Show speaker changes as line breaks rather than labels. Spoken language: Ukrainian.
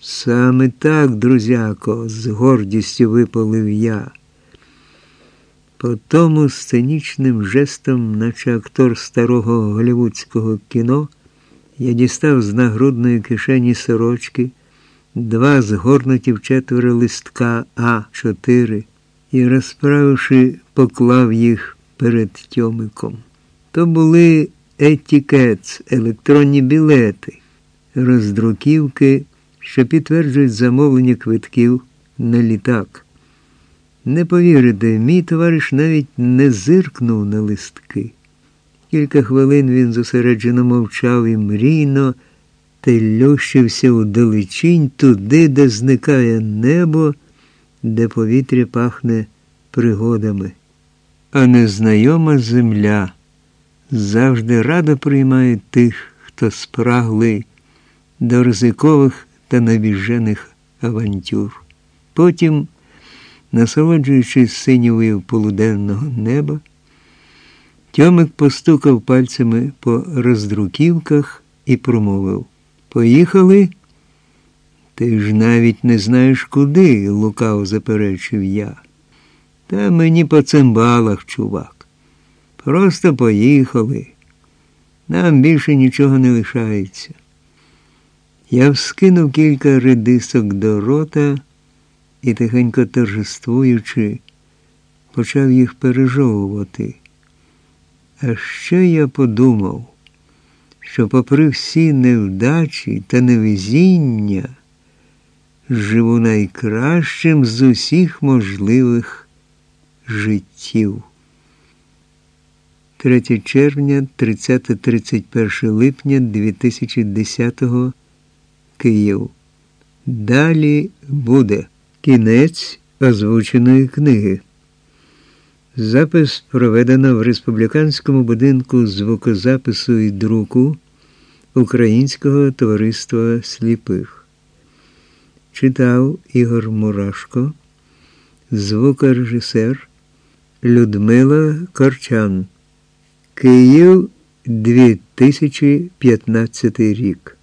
Саме так, друзяко, з гордістю випалив я. По тому сценічним жестом, наче актор старого голівудського кіно, я дістав з нагрудної кишені сорочки, два згорнуті в четверо листка А4 і, розправивши, поклав їх перед Тьомиком. То були етікетс, електронні білети, роздруківки, що підтверджують замовлення квитків на літак. Не повірите, мій товариш навіть не зиркнув на листки. Кілька хвилин він зосереджено мовчав і мрійно лющився у далечінь туди, де зникає небо, де повітря пахне пригодами. А незнайома земля завжди радо приймає тих, хто спраглий до ризикових та навіжених авантюр. Потім насолоджуючись синівою полуденного неба, Тьомик постукав пальцями по роздруківках і промовив Поїхали? Ти ж навіть не знаєш куди, лукаво заперечив я. Та мені по цимбалах, чувак. Просто поїхали. Нам більше нічого не лишається. Я вскинув кілька редисок до рота і, тихенько торжествуючи, почав їх пережовувати. А ще я подумав, що, попри всі невдачі та невезіння, живу найкращим з усіх можливих життів. 3 червня, 30-31 липня 2010 Київ. Далі буде. Кінець озвученої книги. Запис проведено в Республіканському будинку звукозапису і друку Українського товариства сліпих. Читав Ігор Мурашко, звукорежисер Людмила Корчан. Київ 2015 рік.